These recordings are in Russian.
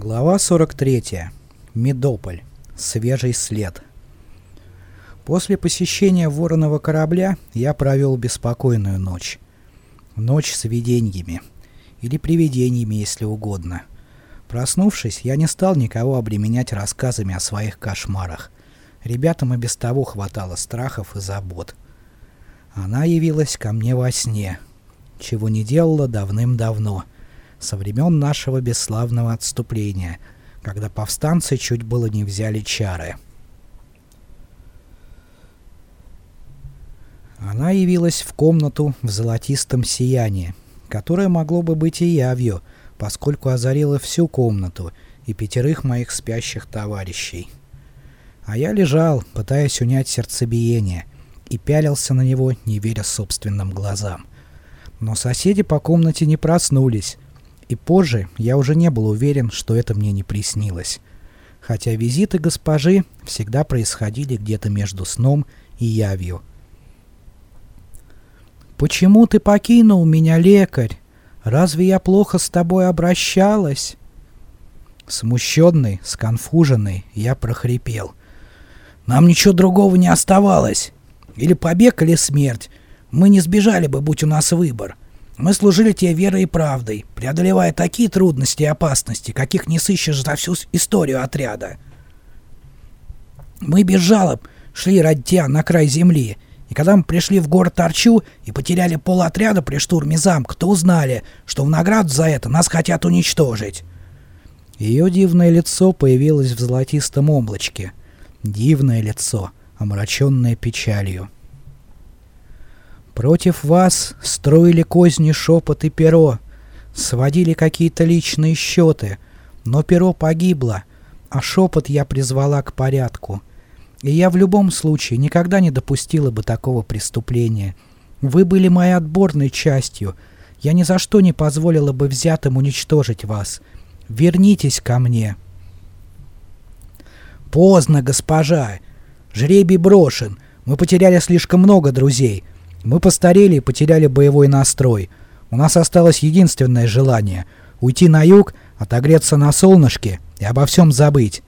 Глава 43. Медополь. Свежий след. После посещения вороного корабля я провел беспокойную ночь. Ночь с видениями. Или привидениями, если угодно. Проснувшись, я не стал никого обременять рассказами о своих кошмарах. Ребятам и без того хватало страхов и забот. Она явилась ко мне во сне, чего не делала давным-давно — со времен нашего бесславного отступления, когда повстанцы чуть было не взяли чары. Она явилась в комнату в золотистом сиянии, которое могло бы быть и явью, поскольку озарило всю комнату и пятерых моих спящих товарищей. А я лежал, пытаясь унять сердцебиение, и пялился на него, не веря собственным глазам. Но соседи по комнате не проснулись, и позже я уже не был уверен, что это мне не приснилось. Хотя визиты госпожи всегда происходили где-то между сном и явью. «Почему ты покинул меня, лекарь? Разве я плохо с тобой обращалась?» Смущенный, сконфуженный, я прохрипел. «Нам ничего другого не оставалось. Или побег, или смерть. Мы не сбежали бы, будь у нас выбор. Мы служили тебе верой и правдой, преодолевая такие трудности и опасности, каких не сыщешь за всю историю отряда. Мы без жалоб шли ради тебя на край земли, и когда мы пришли в город Арчу и потеряли полотряда при штурме замка, то узнали, что в награду за это нас хотят уничтожить. Ее дивное лицо появилось в золотистом облачке. Дивное лицо, омраченное печалью. Против вас строили козни шепот и перо, сводили какие-то личные счеты, но перо погибло, а шепот я призвала к порядку. И я в любом случае никогда не допустила бы такого преступления. Вы были моей отборной частью. Я ни за что не позволила бы взятым уничтожить вас. Вернитесь ко мне. Поздно, госпожа. Жребий брошен. Мы потеряли слишком много друзей. Мы постарели и потеряли боевой настрой. У нас осталось единственное желание — уйти на юг, отогреться на солнышке и обо всем забыть.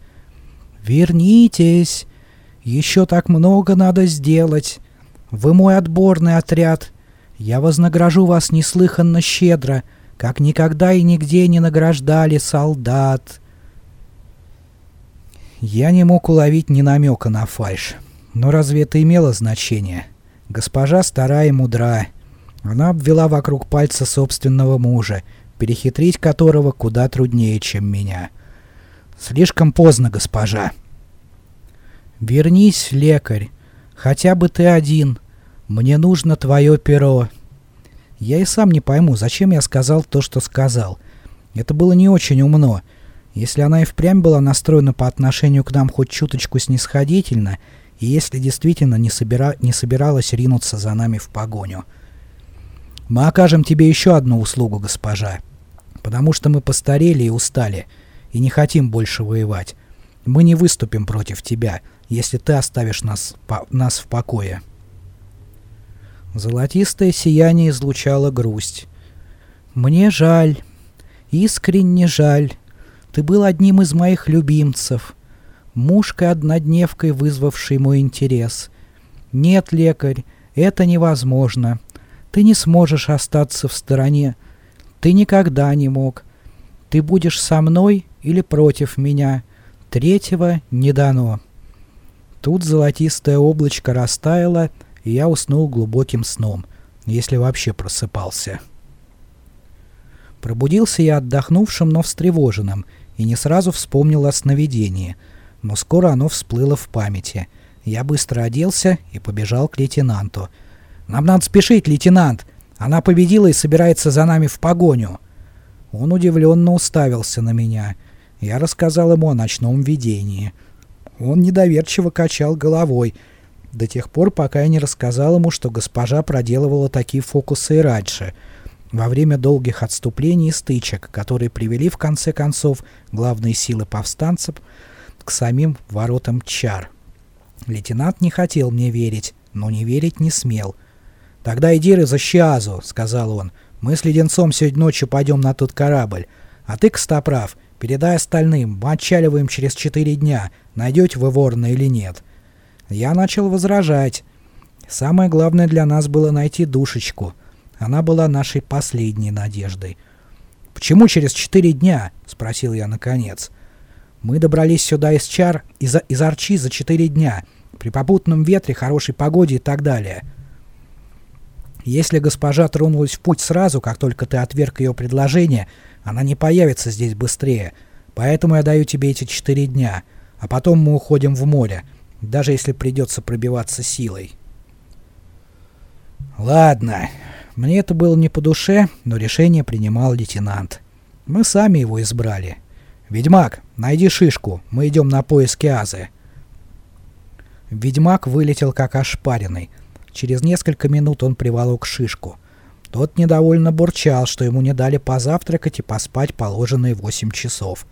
«Вернитесь! Еще так много надо сделать. Вы мой отборный отряд. Я вознагражу вас неслыханно щедро, как никогда и нигде не награждали солдат». Я не мог уловить ни намека на фальшь. Но разве это имело значение? Госпожа стара и мудра. Она обвела вокруг пальца собственного мужа, перехитрить которого куда труднее, чем меня. Слишком поздно, госпожа. Вернись, лекарь. Хотя бы ты один. Мне нужно твое перо. Я и сам не пойму, зачем я сказал то, что сказал. Это было не очень умно. Если она и впрямь была настроена по отношению к нам хоть чуточку снисходительно, и если действительно не, собира... не собиралась ринуться за нами в погоню. Мы окажем тебе еще одну услугу, госпожа, потому что мы постарели и устали, и не хотим больше воевать. Мы не выступим против тебя, если ты оставишь нас, по... нас в покое. Золотистое сияние излучало грусть. «Мне жаль, искренне жаль. Ты был одним из моих любимцев мушкой-однодневкой, вызвавшей мой интерес. «Нет, лекарь, это невозможно. Ты не сможешь остаться в стороне. Ты никогда не мог. Ты будешь со мной или против меня. Третьего не дано». Тут золотистое облачко растаяло, и я уснул глубоким сном, если вообще просыпался. Пробудился я отдохнувшим, но встревоженным, и не сразу вспомнил о сновидении — но скоро оно всплыло в памяти. Я быстро оделся и побежал к лейтенанту. «Нам надо спешить, лейтенант! Она победила и собирается за нами в погоню!» Он удивленно уставился на меня. Я рассказал ему о ночном видении. Он недоверчиво качал головой, до тех пор, пока я не рассказал ему, что госпожа проделывала такие фокусы и раньше, во время долгих отступлений и стычек, которые привели в конце концов главные силы повстанцев к самим воротам чар. Лейтенант не хотел мне верить, но не верить не смел. «Тогда иди за Щиазу», — сказал он. «Мы с Леденцом сегодня ночью пойдем на тот корабль. А ты, Костоправ, Передай остальным, мы отчаливаем через четыре дня, найдете вы ворона или нет. Я начал возражать. Самое главное для нас было найти душечку. Она была нашей последней надеждой. «Почему через четыре дня?» — спросил я наконец. «Мы добрались сюда из Чар, из, из Арчи за четыре дня, при попутном ветре, хорошей погоде и так далее». Если госпожа тронулась в путь сразу, как только ты отверг ее предложение, она не появится здесь быстрее. Поэтому я даю тебе эти четыре дня, а потом мы уходим в море, даже если придется пробиваться силой. Ладно, мне это было не по душе, но решение принимал лейтенант. Мы сами его избрали. «Ведьмак, найди шишку, мы идем на поиски Азы». Ведьмак вылетел как ошпаренный. Через несколько минут он приволок шишку. Тот недовольно бурчал, что ему не дали позавтракать и поспать положенные восемь часов.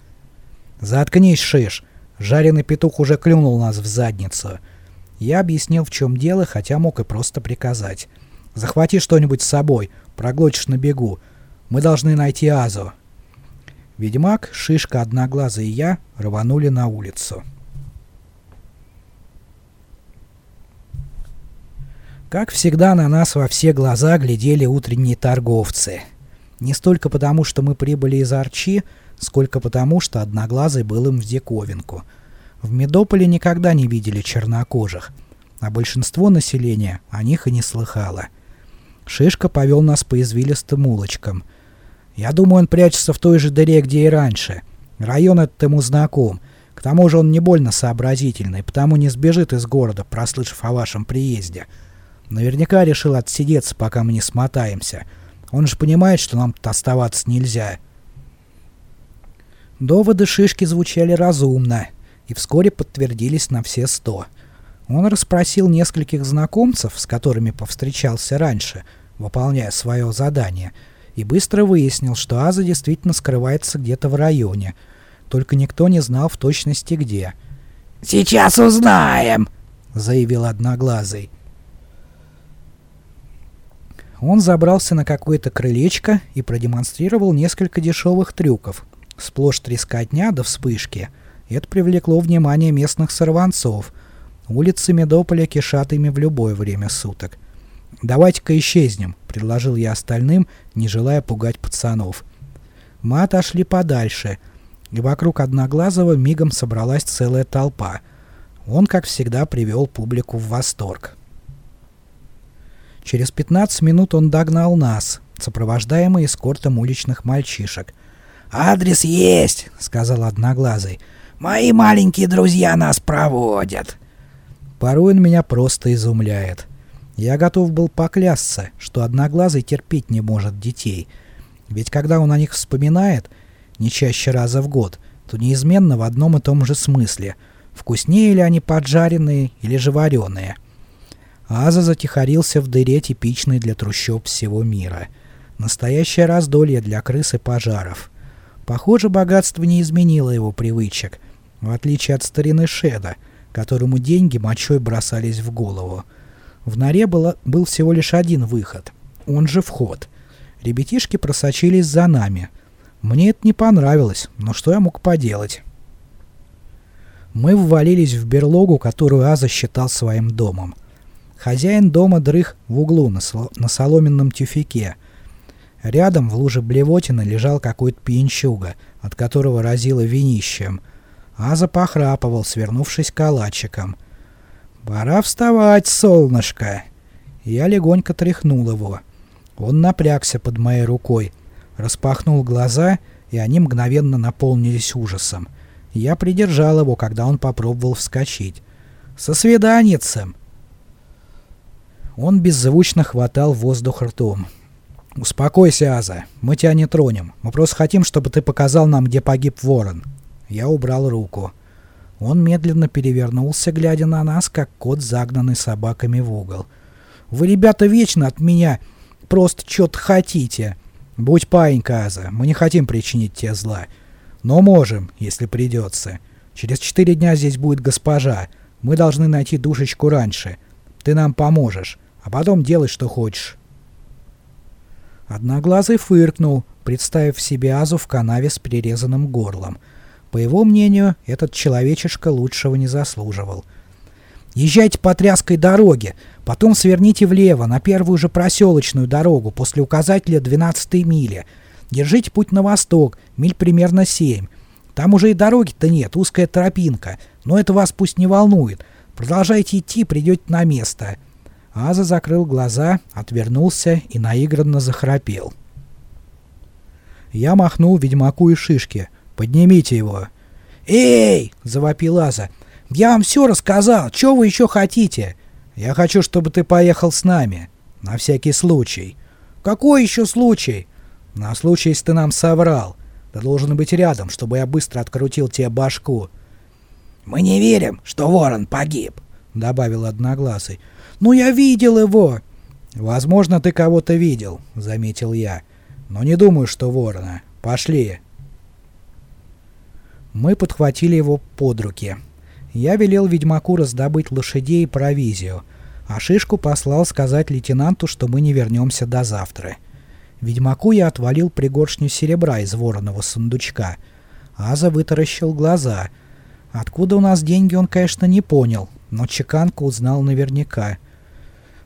«Заткнись, Шиш! Жареный петух уже клюнул нас в задницу!» Я объяснил, в чем дело, хотя мог и просто приказать. «Захвати что-нибудь с собой, проглотишь на бегу. Мы должны найти Азу». Ведьмак, Шишка, Одноглазый и я рванули на улицу. Как всегда, на нас во все глаза глядели утренние торговцы. Не столько потому, что мы прибыли из Арчи, сколько потому, что Одноглазый был им в диковинку. В Медополе никогда не видели чернокожих, а большинство населения о них и не слыхало. Шишка повел нас по извилистым улочкам. Я думаю, он прячется в той же дыре, где и раньше. Район этот ему знаком. К тому же он не больно сообразительный, потому не сбежит из города, прослышав о вашем приезде. Наверняка решил отсидеться, пока мы не смотаемся. Он же понимает, что нам тут оставаться нельзя. Доводы Шишки звучали разумно и вскоре подтвердились на все сто. Он расспросил нескольких знакомцев, с которыми повстречался раньше, выполняя свое задание, и быстро выяснил, что Аза действительно скрывается где-то в районе, только никто не знал в точности где. «Сейчас узнаем!» — заявил Одноглазый. Он забрался на какое-то крылечко и продемонстрировал несколько дешевых трюков. Сплошь трескотня до вспышки. Это привлекло внимание местных сорванцов. Улицы Медополя кишат ими в любое время суток. «Давайте-ка исчезнем», — предложил я остальным, не желая пугать пацанов. Мы отошли подальше, и вокруг Одноглазого мигом собралась целая толпа. Он, как всегда, привел публику в восторг. Через 15 минут он догнал нас, сопровождаемый эскортом уличных мальчишек. «Адрес есть!» — сказал Одноглазый. «Мои маленькие друзья нас проводят!» Порой он меня просто изумляет. Я готов был поклясться, что Одноглазый терпеть не может детей. Ведь когда он о них вспоминает, не чаще раза в год, то неизменно в одном и том же смысле. Вкуснее ли они поджаренные или же вареные — Аза затихарился в дыре, типичной для трущоб всего мира. Настоящее раздолье для крыс и пожаров. Похоже, богатство не изменило его привычек, в отличие от старины Шеда, которому деньги мочой бросались в голову. В норе было, был всего лишь один выход, он же вход. Ребятишки просочились за нами. Мне это не понравилось, но что я мог поделать? Мы ввалились в берлогу, которую Аза считал своим домом. Хозяин дома дрых в углу на, соло на соломенном тюфяке. Рядом в луже блевотины лежал какой-то пьянчуга, от которого разило винищем. Аза похрапывал, свернувшись калачиком. «Пора вставать, солнышко!» Я легонько тряхнул его. Он напрягся под моей рукой, распахнул глаза, и они мгновенно наполнились ужасом. Я придержал его, когда он попробовал вскочить. «Со свиданицем!» Он беззвучно хватал воздух ртом. «Успокойся, Аза, мы тебя не тронем. Мы просто хотим, чтобы ты показал нам, где погиб ворон». Я убрал руку. Он медленно перевернулся, глядя на нас, как кот, загнанный собаками в угол. «Вы, ребята, вечно от меня просто что-то хотите. Будь паинька, Аза, мы не хотим причинить тебе зла. Но можем, если придется. Через четыре дня здесь будет госпожа. Мы должны найти душечку раньше. Ты нам поможешь а потом делай, что хочешь. Одноглазый фыркнул, представив себе Азу в канаве с перерезанным горлом. По его мнению, этот человечишка лучшего не заслуживал. «Езжайте по тряской дороге, потом сверните влево, на первую же проселочную дорогу, после указателя 12 мили. Держите путь на восток, миль примерно 7. Там уже и дороги-то нет, узкая тропинка, но это вас пусть не волнует. Продолжайте идти, придете на место». Аза закрыл глаза, отвернулся и наигранно захрапел. Я махнул ведьмаку и шишке. «Поднимите его!» «Эй!» — завопил Аза. «Я вам все рассказал. Чего вы еще хотите?» «Я хочу, чтобы ты поехал с нами. На всякий случай». «Какой еще случай?» «На случай, если ты нам соврал. Ты должен быть рядом, чтобы я быстро открутил тебе башку». «Мы не верим, что ворон погиб», — добавил Одноглазый. «Ну я видел его!» «Возможно, ты кого-то видел», — заметил я. «Но не думаю, что ворона. Пошли!» Мы подхватили его под руки. Я велел ведьмаку раздобыть лошадей и провизию, а Шишку послал сказать лейтенанту, что мы не вернемся до завтра. Ведьмаку я отвалил пригоршню серебра из вороного сундучка. Аза вытаращил глаза. Откуда у нас деньги, он, конечно, не понял, но чеканку узнал наверняка.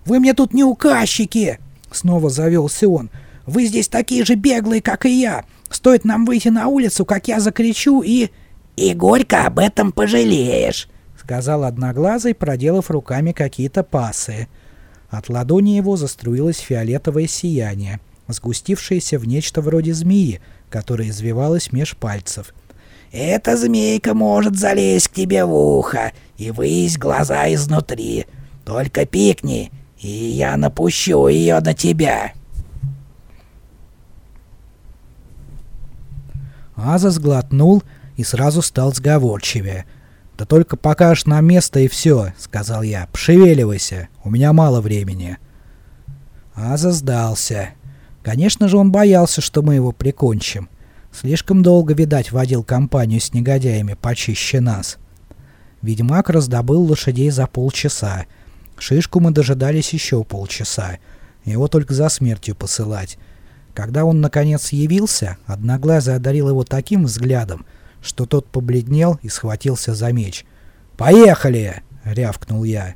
«Вы мне тут не указчики!» — снова завелся он. «Вы здесь такие же беглые, как и я. Стоит нам выйти на улицу, как я закричу и...» «И горько об этом пожалеешь», — сказал Одноглазый, проделав руками какие-то пасы. От ладони его заструилось фиолетовое сияние, сгустившееся в нечто вроде змеи, которая извивалась меж пальцев. «Эта змейка может залезть к тебе в ухо и выесть глаза изнутри. Только пикни, и я напущу ее на тебя». Аза сглотнул и сразу стал сговорчивее. «Да только покажешь нам место и все», — сказал я. «Пошевеливайся, у меня мало времени». Аза сдался. Конечно же, он боялся, что мы его прикончим. Слишком долго, видать, водил компанию с негодяями почище нас. Ведьмак раздобыл лошадей за полчаса. Шишку мы дожидались еще полчаса. Его только за смертью посылать. Когда он наконец явился, Одноглазый одарил его таким взглядом, что тот побледнел и схватился за меч. «Поехали!» — рявкнул я.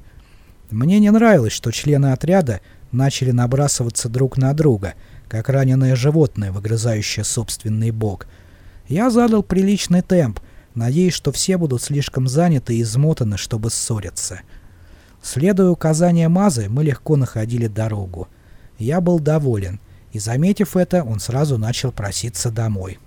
Мне не нравилось, что члены отряда начали набрасываться друг на друга, как раненое животное, выгрызающее собственный бок. Я задал приличный темп, надеясь, что все будут слишком заняты и измотаны, чтобы ссориться. Следуя указаниям Мазы, мы легко находили дорогу. Я был доволен и, заметив это, он сразу начал проситься домой.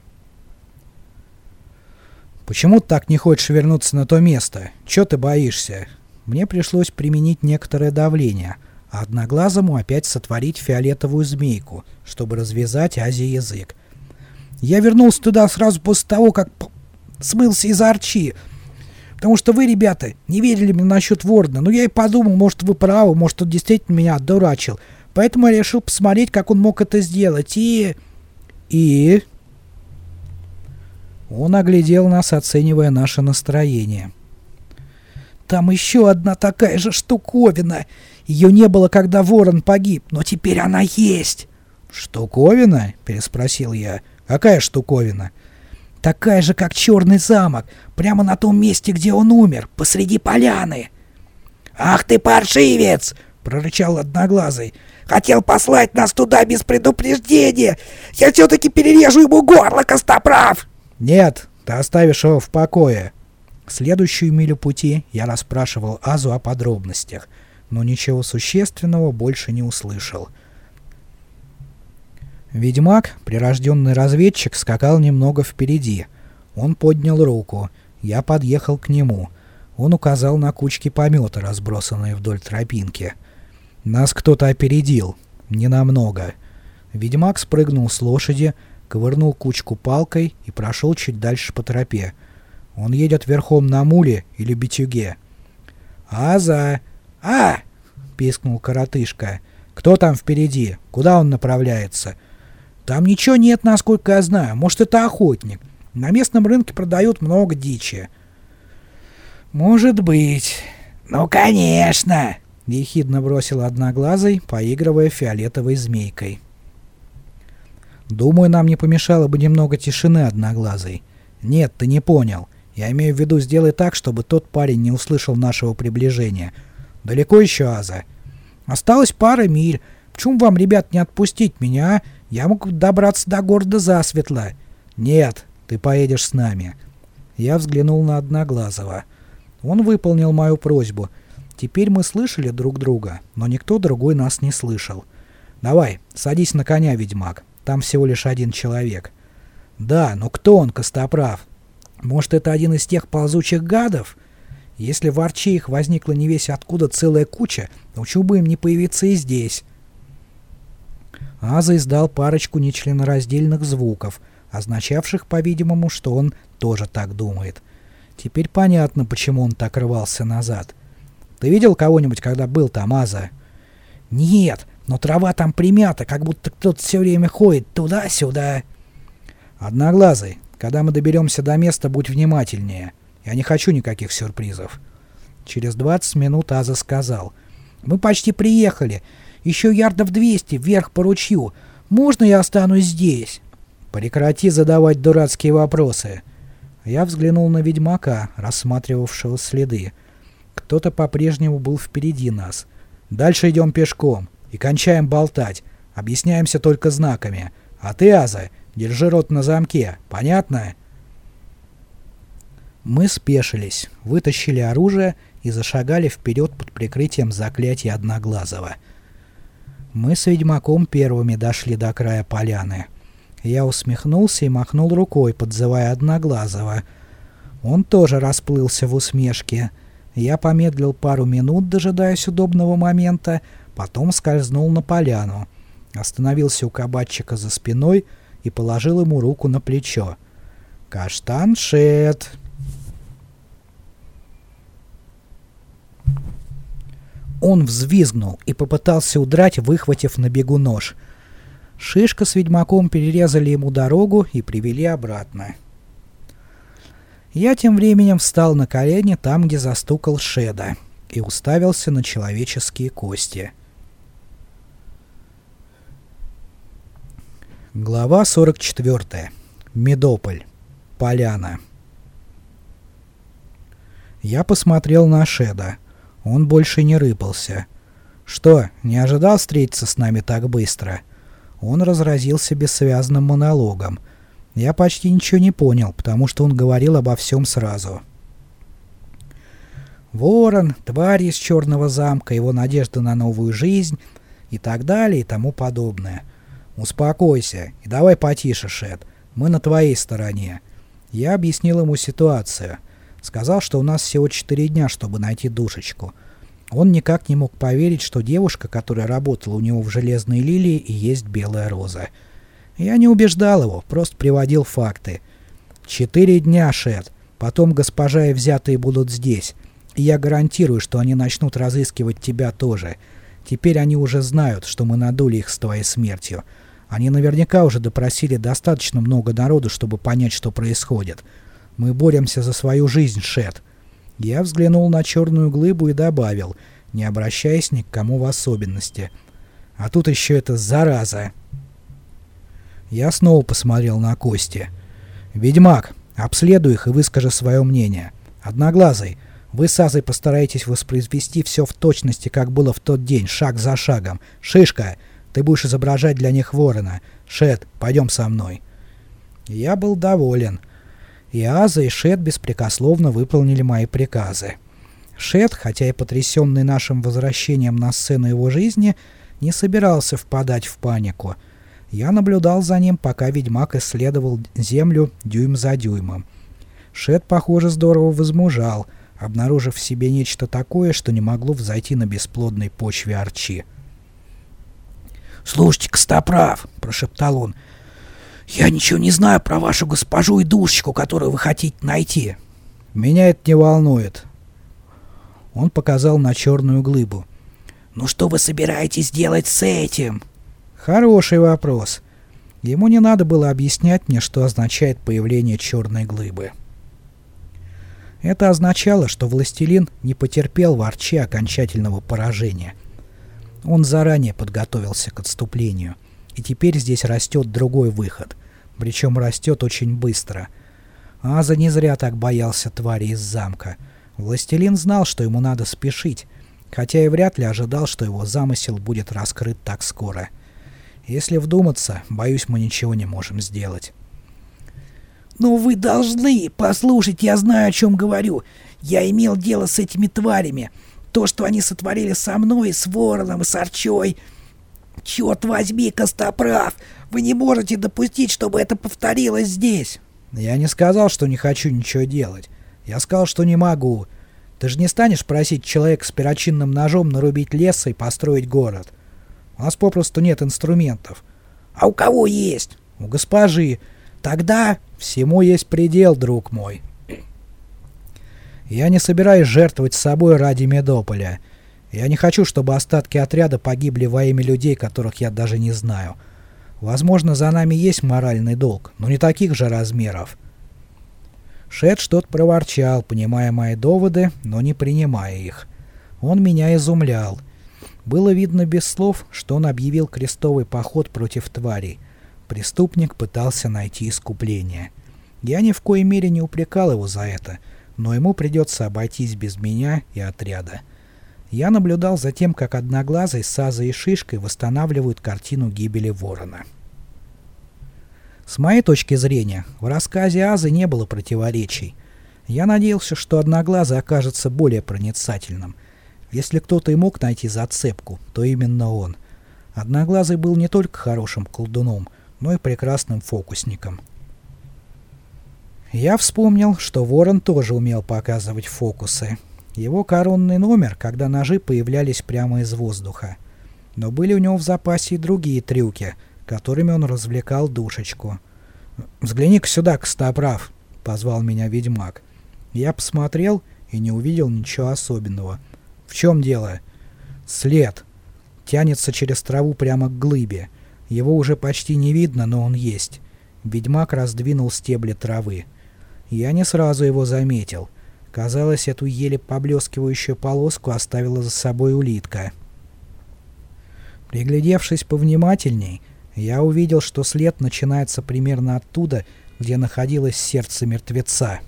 «Почему ты так не хочешь вернуться на то место? Чего ты боишься?» Мне пришлось применить некоторое давление, а одноглазому опять сотворить фиолетовую змейку, чтобы развязать Ази язык. «Я вернулся туда сразу после того, как смылся из Арчи, потому что вы, ребята, не верили мне насчет Вордена, но я и подумал, может, вы правы, может, он действительно меня отдурачил». Поэтому я решил посмотреть, как он мог это сделать, и... И... Он оглядел нас, оценивая наше настроение. «Там еще одна такая же штуковина. Ее не было, когда ворон погиб, но теперь она есть». «Штуковина?» — переспросил я. «Какая штуковина?» «Такая же, как черный замок, прямо на том месте, где он умер, посреди поляны». «Ах ты паршивец!» — прорычал Одноглазый. Хотел послать нас туда без предупреждения. Я все-таки перережу ему горло, Костоправ!» «Нет, ты оставишь его в покое». Следующую милю пути я расспрашивал Азу о подробностях, но ничего существенного больше не услышал. Ведьмак, прирожденный разведчик, скакал немного впереди. Он поднял руку. Я подъехал к нему. Он указал на кучки помета, разбросанные вдоль тропинки. Нас кто-то опередил. Ненамного. Ведьмак спрыгнул с лошади, ковырнул кучку палкой и прошел чуть дальше по тропе. Он едет верхом на муле или битюге. «Аза! А!» — пискнул коротышка. «Кто там впереди? Куда он направляется?» «Там ничего нет, насколько я знаю. Может, это охотник. На местном рынке продают много дичи». «Может быть». «Ну, конечно!» Ехидно бросил одноглазый, поигрывая фиолетовой змейкой. Думаю, нам не помешало бы немного тишины одноглазый. Нет, ты не понял. Я имею в виду, сделай так, чтобы тот парень не услышал нашего приближения. Далеко еще, Аза? Осталось пара миль. Почему вам, ребят, не отпустить меня, а? Я мог добраться до города засветло. Нет, ты поедешь с нами. Я взглянул на Одноглазого. Он выполнил мою просьбу. Теперь мы слышали друг друга, но никто другой нас не слышал. «Давай, садись на коня, ведьмак. Там всего лишь один человек». «Да, но кто он, Костоправ? Может, это один из тех ползучих гадов? Если в Арче их возникла не весь откуда целая куча, то чего бы им не появиться и здесь?» Аза издал парочку нечленораздельных звуков, означавших, по-видимому, что он тоже так думает. Теперь понятно, почему он так рвался назад. Ты видел кого-нибудь, когда был там, Аза? Нет, но трава там примята, как будто кто-то все время ходит туда-сюда. Одноглазый, когда мы доберемся до места, будь внимательнее. Я не хочу никаких сюрпризов. Через 20 минут Аза сказал. Мы почти приехали. Еще ярдов 200 вверх по ручью. Можно я останусь здесь? Прекрати задавать дурацкие вопросы. Я взглянул на ведьмака, рассматривавшего следы. Кто-то по-прежнему был впереди нас. Дальше идем пешком и кончаем болтать. Объясняемся только знаками. А ты, Аза, держи рот на замке. Понятно? Мы спешились, вытащили оружие и зашагали вперед под прикрытием заклятия Одноглазого. Мы с ведьмаком первыми дошли до края поляны. Я усмехнулся и махнул рукой, подзывая Одноглазого. Он тоже расплылся в усмешке. Я помедлил пару минут, дожидаясь удобного момента, потом скользнул на поляну. Остановился у кабачика за спиной и положил ему руку на плечо. «Каштаншет!» Он взвизгнул и попытался удрать, выхватив на бегу нож — Шишка с ведьмаком перерезали ему дорогу и привели обратно. Я тем временем встал на колени там, где застукал Шеда, и уставился на человеческие кости. Глава 44. Медополь. Поляна. Я посмотрел на Шеда. Он больше не рыпался. Что, не ожидал встретиться с нами так быстро? — он разразился бессвязным монологом. Я почти ничего не понял, потому что он говорил обо всем сразу. Ворон, тварь из черного замка, его надежда на новую жизнь и так далее и тому подобное. Успокойся и давай потише, Шет. Мы на твоей стороне. Я объяснил ему ситуацию. Сказал, что у нас всего четыре дня, чтобы найти душечку. Он никак не мог поверить, что девушка, которая работала у него в «Железной лилии», и есть Белая Роза. Я не убеждал его, просто приводил факты. «Четыре дня, Шет. Потом госпожа и взятые будут здесь. И я гарантирую, что они начнут разыскивать тебя тоже. Теперь они уже знают, что мы надули их с твоей смертью. Они наверняка уже допросили достаточно много народу, чтобы понять, что происходит. Мы боремся за свою жизнь, Шет». Я взглянул на черную глыбу и добавил, не обращаясь ни к кому в особенности. А тут еще эта зараза. Я снова посмотрел на кости. «Ведьмак, обследуй их и выскажи свое мнение. Одноглазый, вы с Азой постараетесь воспроизвести все в точности, как было в тот день, шаг за шагом. Шишка, ты будешь изображать для них ворона. Шет, пойдем со мной». Я был доволен. И Аза, и Шет беспрекословно выполнили мои приказы. Шет, хотя и потрясенный нашим возвращением на сцену его жизни, не собирался впадать в панику. Я наблюдал за ним, пока ведьмак исследовал землю дюйм за дюймом. Шет, похоже, здорово возмужал, обнаружив в себе нечто такое, что не могло взойти на бесплодной почве арчи. «Слушайте, Костоправ!» — прошептал он — «Я ничего не знаю про вашу госпожу и душечку, которую вы хотите найти». «Меня это не волнует». Он показал на черную глыбу. «Ну что вы собираетесь делать с этим?» «Хороший вопрос». Ему не надо было объяснять мне, что означает появление черной глыбы. Это означало, что властелин не потерпел в Арче окончательного поражения. Он заранее подготовился к отступлению — и теперь здесь растет другой выход. Причем растет очень быстро. Аза не зря так боялся твари из замка. Властелин знал, что ему надо спешить, хотя и вряд ли ожидал, что его замысел будет раскрыт так скоро. Если вдуматься, боюсь, мы ничего не можем сделать. «Но вы должны! Послушать, я знаю, о чем говорю. Я имел дело с этими тварями. То, что они сотворили со мной, с вороном и с арчой. Черт возьми, Костоправ! Вы не можете допустить, чтобы это повторилось здесь!» «Я не сказал, что не хочу ничего делать. Я сказал, что не могу. Ты же не станешь просить человека с перочинным ножом нарубить лес и построить город. У нас попросту нет инструментов. А у кого есть? У госпожи. Тогда всему есть предел, друг мой. Я не собираюсь жертвовать собой ради Медополя. Я не хочу, чтобы остатки отряда погибли во имя людей, которых я даже не знаю. Возможно, за нами есть моральный долг, но не таких же размеров. Шет что-то проворчал, понимая мои доводы, но не принимая их. Он меня изумлял. Было видно без слов, что он объявил крестовый поход против тварей. Преступник пытался найти искупление. Я ни в коей мере не упрекал его за это — но ему придется обойтись без меня и отряда. Я наблюдал за тем, как Одноглазый, Саза и Шишкой восстанавливают картину гибели ворона. С моей точки зрения, в рассказе Азы не было противоречий. Я надеялся, что Одноглазый окажется более проницательным. Если кто-то и мог найти зацепку, то именно он. Одноглазый был не только хорошим колдуном, но и прекрасным фокусником. Я вспомнил, что Ворон тоже умел показывать фокусы. Его коронный номер, когда ножи появлялись прямо из воздуха. Но были у него в запасе и другие трюки, которыми он развлекал душечку. «Взгляни-ка сюда, Костоправ!» — позвал меня ведьмак. Я посмотрел и не увидел ничего особенного. «В чем дело?» «След. Тянется через траву прямо к глыбе. Его уже почти не видно, но он есть». Ведьмак раздвинул стебли травы. Я не сразу его заметил. Казалось, эту еле поблескивающую полоску оставила за собой улитка. Приглядевшись повнимательней, я увидел, что след начинается примерно оттуда, где находилось сердце мертвеца.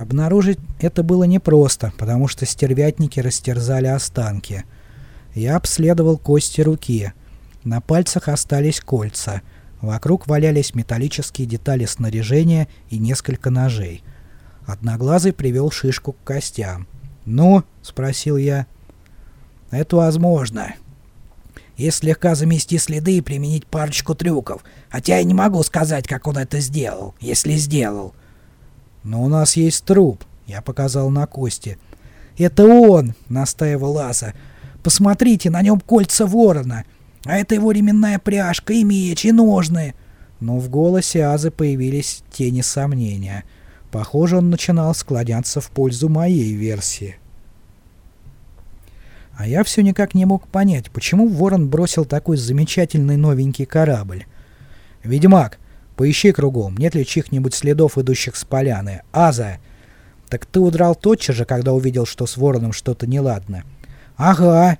Обнаружить это было непросто, потому что стервятники растерзали останки. Я обследовал кости руки. На пальцах остались кольца — Вокруг валялись металлические детали снаряжения и несколько ножей. Одноглазый привел шишку к костям. «Ну?» — спросил я. «Это возможно. Если слегка замести следы и применить парочку трюков. Хотя я не могу сказать, как он это сделал, если сделал». «Но у нас есть труп», — я показал на кости. «Это он!» — настаивал Аса. «Посмотрите, на нем кольца ворона. А это его ременная пряжка, и меч, и ножны. Но в голосе Азы появились тени сомнения. Похоже, он начинал склоняться в пользу моей версии. А я все никак не мог понять, почему Ворон бросил такой замечательный новенький корабль. «Ведьмак, поищи кругом, нет ли чьих-нибудь следов, идущих с поляны. Аза!» «Так ты удрал тотчас же, когда увидел, что с Вороном что-то неладно?» «Ага!»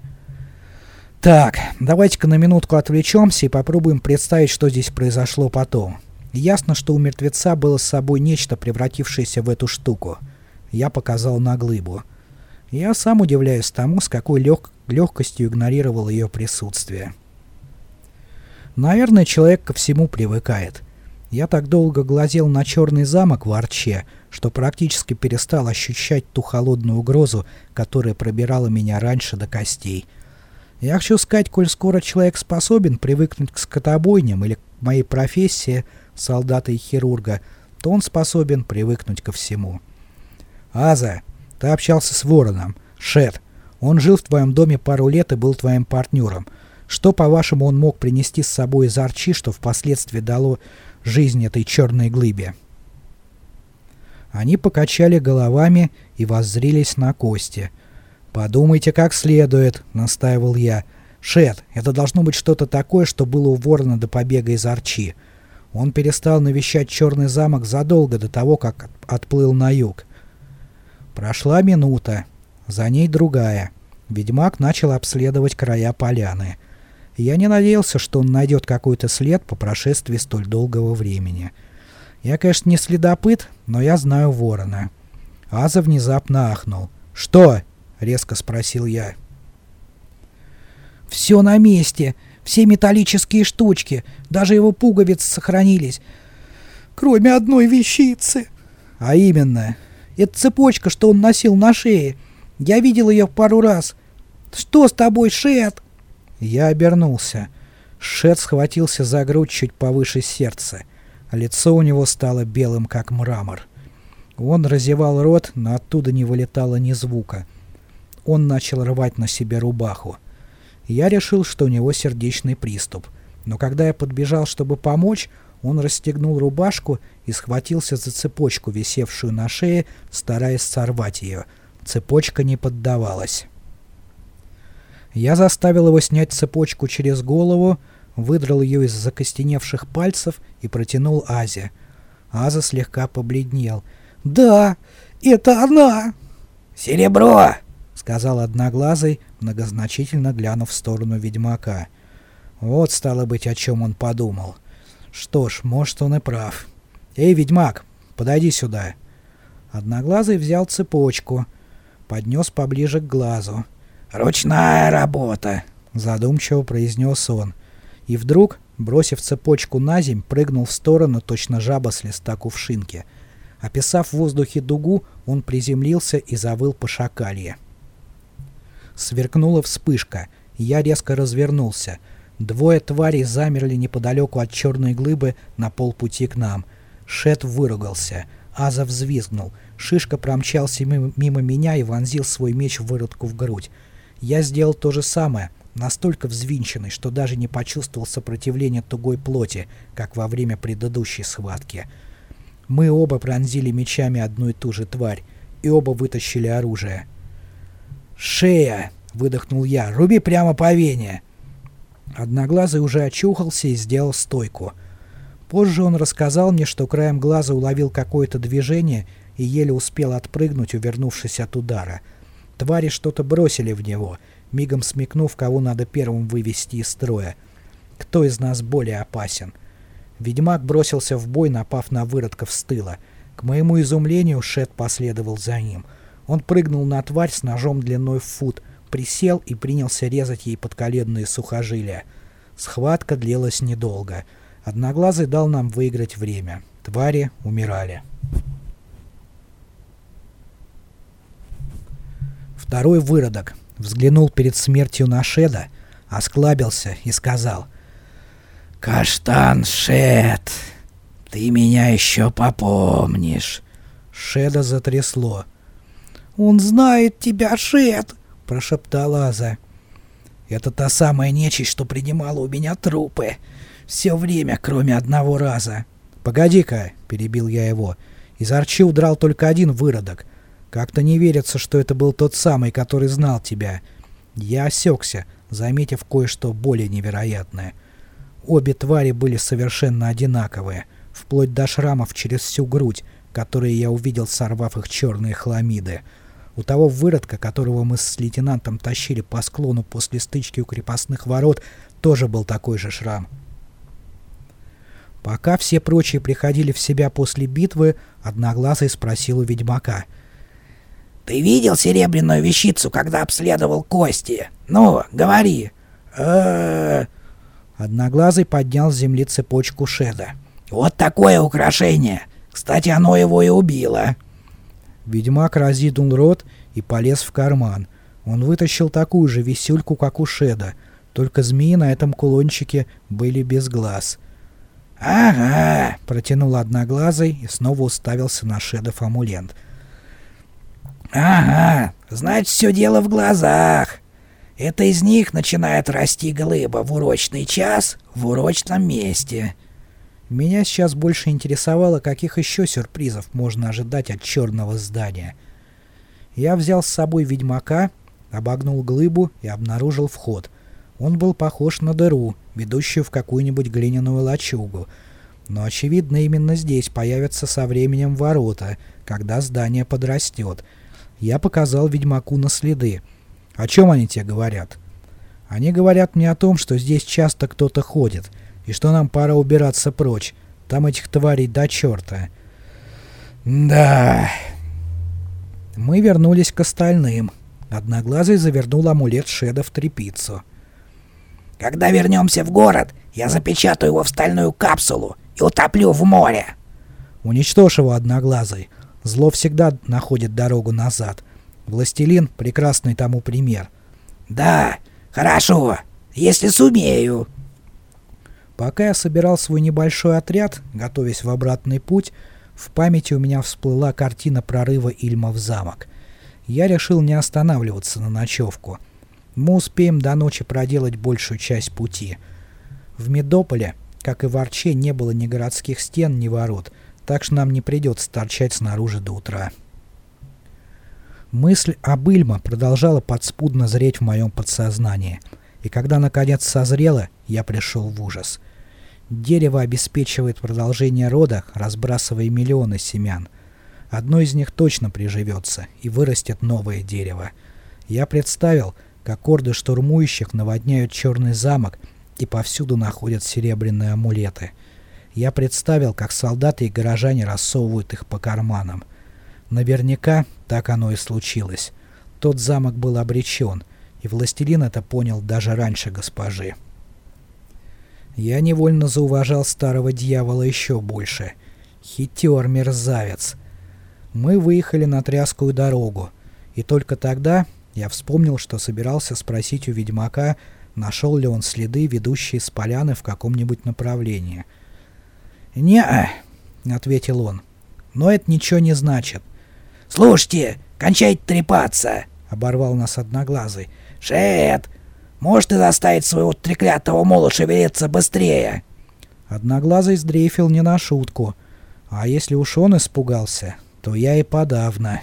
Так, давайте-ка на минутку отвлечемся и попробуем представить, что здесь произошло потом. Ясно, что у мертвеца было с собой нечто, превратившееся в эту штуку. Я показал на глыбу. Я сам удивляюсь тому, с какой лег легкостью игнорировал ее присутствие. Наверное, человек ко всему привыкает. Я так долго глазел на черный замок в Арче, что практически перестал ощущать ту холодную угрозу, которая пробирала меня раньше до костей — я хочу сказать, коль скоро человек способен привыкнуть к скотобойням или к моей профессии солдата и хирурга, то он способен привыкнуть ко всему. Аза, ты общался с Вороном. Шет, он жил в твоем доме пару лет и был твоим партнером. Что, по-вашему, он мог принести с собой из Арчи, что впоследствии дало жизнь этой черной глыбе? Они покачали головами и воззрились на кости — «Подумайте как следует», — настаивал я. «Шет, это должно быть что-то такое, что было у Ворона до побега из Арчи. Он перестал навещать Черный замок задолго до того, как отплыл на юг. Прошла минута, за ней другая. Ведьмак начал обследовать края поляны. Я не надеялся, что он найдет какой-то след по прошествии столь долгого времени. Я, конечно, не следопыт, но я знаю ворона. Аза внезапно ахнул. «Что?» — резко спросил я. «Все на месте. Все металлические штучки. Даже его пуговицы сохранились. Кроме одной вещицы». «А именно?» «Это цепочка, что он носил на шее. Я видел ее пару раз. Что с тобой, Шет?» Я обернулся. Шет схватился за грудь чуть повыше сердца. Лицо у него стало белым, как мрамор. Он разевал рот, но оттуда не вылетало ни звука. Он начал рвать на себе рубаху. Я решил, что у него сердечный приступ. Но когда я подбежал, чтобы помочь, он расстегнул рубашку и схватился за цепочку, висевшую на шее, стараясь сорвать ее. Цепочка не поддавалась. Я заставил его снять цепочку через голову, выдрал ее из закостеневших пальцев и протянул Азе. Аза слегка побледнел. «Да, это она!» «Серебро!» — сказал Одноглазый, многозначительно глянув в сторону ведьмака. Вот, стало быть, о чем он подумал. Что ж, может, он и прав. «Эй, ведьмак, подойди сюда!» Одноглазый взял цепочку, поднес поближе к глазу. «Ручная работа!» — задумчиво произнес он. И вдруг, бросив цепочку на земь, прыгнул в сторону, точно жаба с листа кувшинки. Описав в воздухе дугу, он приземлился и завыл по шакалье. Сверкнула вспышка, и я резко развернулся. Двое тварей замерли неподалеку от черной глыбы на полпути к нам. Шет выругался. Аза взвизгнул. Шишка промчался мимо, меня и вонзил свой меч в выродку в грудь. Я сделал то же самое, настолько взвинченный, что даже не почувствовал сопротивления тугой плоти, как во время предыдущей схватки. Мы оба пронзили мечами одну и ту же тварь, и оба вытащили оружие. «Шея!» — выдохнул я. «Руби прямо по вене!» Одноглазый уже очухался и сделал стойку. Позже он рассказал мне, что краем глаза уловил какое-то движение и еле успел отпрыгнуть, увернувшись от удара — Твари что-то бросили в него, мигом смекнув, кого надо первым вывести из строя. Кто из нас более опасен? Ведьмак бросился в бой, напав на выродков с тыла. К моему изумлению Шет последовал за ним. Он прыгнул на тварь с ножом длиной в фут, присел и принялся резать ей подколенные сухожилия. Схватка длилась недолго. Одноглазый дал нам выиграть время. Твари умирали. Второй выродок взглянул перед смертью на Шеда, осклабился и сказал «Каштан Шед, ты меня еще попомнишь». Шеда затрясло. «Он знает тебя, Шед!» — прошептала Аза. «Это та самая нечисть, что принимала у меня трупы. Все время, кроме одного раза». «Погоди-ка!» — перебил я его. Из Арчи удрал только один выродок. Как-то не верится, что это был тот самый, который знал тебя. Я осекся, заметив кое-что более невероятное. Обе твари были совершенно одинаковые, вплоть до шрамов через всю грудь, которые я увидел, сорвав их черные хламиды. У того выродка, которого мы с лейтенантом тащили по склону после стычки у крепостных ворот, тоже был такой же шрам. Пока все прочие приходили в себя после битвы, Одноглазый спросил у ведьмака — ты видел серебряную вещицу, когда обследовал кости? Ну, говори. Одноглазый поднял с земли цепочку Шеда. Вот такое украшение. Кстати, оно его и убило. Ведьмак разидул рот и полез в карман. Он вытащил такую же висюльку, как у Шеда, только змеи на этом кулончике были без глаз. «Ага», — протянул Одноглазый и снова уставился на Шедов амулет — «Ага, значит, все дело в глазах. Это из них начинает расти глыба в урочный час в урочном месте». Меня сейчас больше интересовало, каких еще сюрпризов можно ожидать от черного здания. Я взял с собой ведьмака, обогнул глыбу и обнаружил вход. Он был похож на дыру, ведущую в какую-нибудь глиняную лачугу. Но, очевидно, именно здесь появятся со временем ворота, когда здание подрастет — я показал ведьмаку на следы. О чем они тебе говорят? Они говорят мне о том, что здесь часто кто-то ходит, и что нам пора убираться прочь. Там этих тварей до черта. Да. Мы вернулись к остальным. Одноглазый завернул амулет Шеда в тряпицу. «Когда вернемся в город, я запечатаю его в стальную капсулу и утоплю в море!» «Уничтожь его, Одноглазый. Зло всегда находит дорогу назад. Властелин — прекрасный тому пример». «Да, хорошо, если сумею». Пока я собирал свой небольшой отряд, готовясь в обратный путь, в памяти у меня всплыла картина прорыва Ильма в замок — я решил не останавливаться на ночевку. Мы успеем до ночи проделать большую часть пути. В Медополе, как и в Арче, не было ни городских стен, ни ворот, так что нам не придется торчать снаружи до утра. Мысль об Ильма продолжала подспудно зреть в моем подсознании, и когда наконец созрела, я пришел в ужас. Дерево обеспечивает продолжение рода, разбрасывая миллионы семян — Одно из них точно приживется, и вырастет новое дерево. Я представил, как орды штурмующих наводняют черный замок и повсюду находят серебряные амулеты. Я представил, как солдаты и горожане рассовывают их по карманам. Наверняка так оно и случилось. Тот замок был обречен, и властелин это понял даже раньше госпожи. Я невольно зауважал старого дьявола еще больше. Хитер, мерзавец. Мы выехали на тряскую дорогу, и только тогда я вспомнил, что собирался спросить у ведьмака, нашел ли он следы, ведущие с поляны в каком-нибудь направлении. «Не-а», ответил он, — «но это ничего не значит». «Слушайте, кончайте трепаться!» — оборвал нас одноглазый. «Шет, можешь ты заставить своего треклятого мола шевелиться быстрее?» Одноглазый сдрейфил не на шутку. А если уж он испугался, то я и подавно.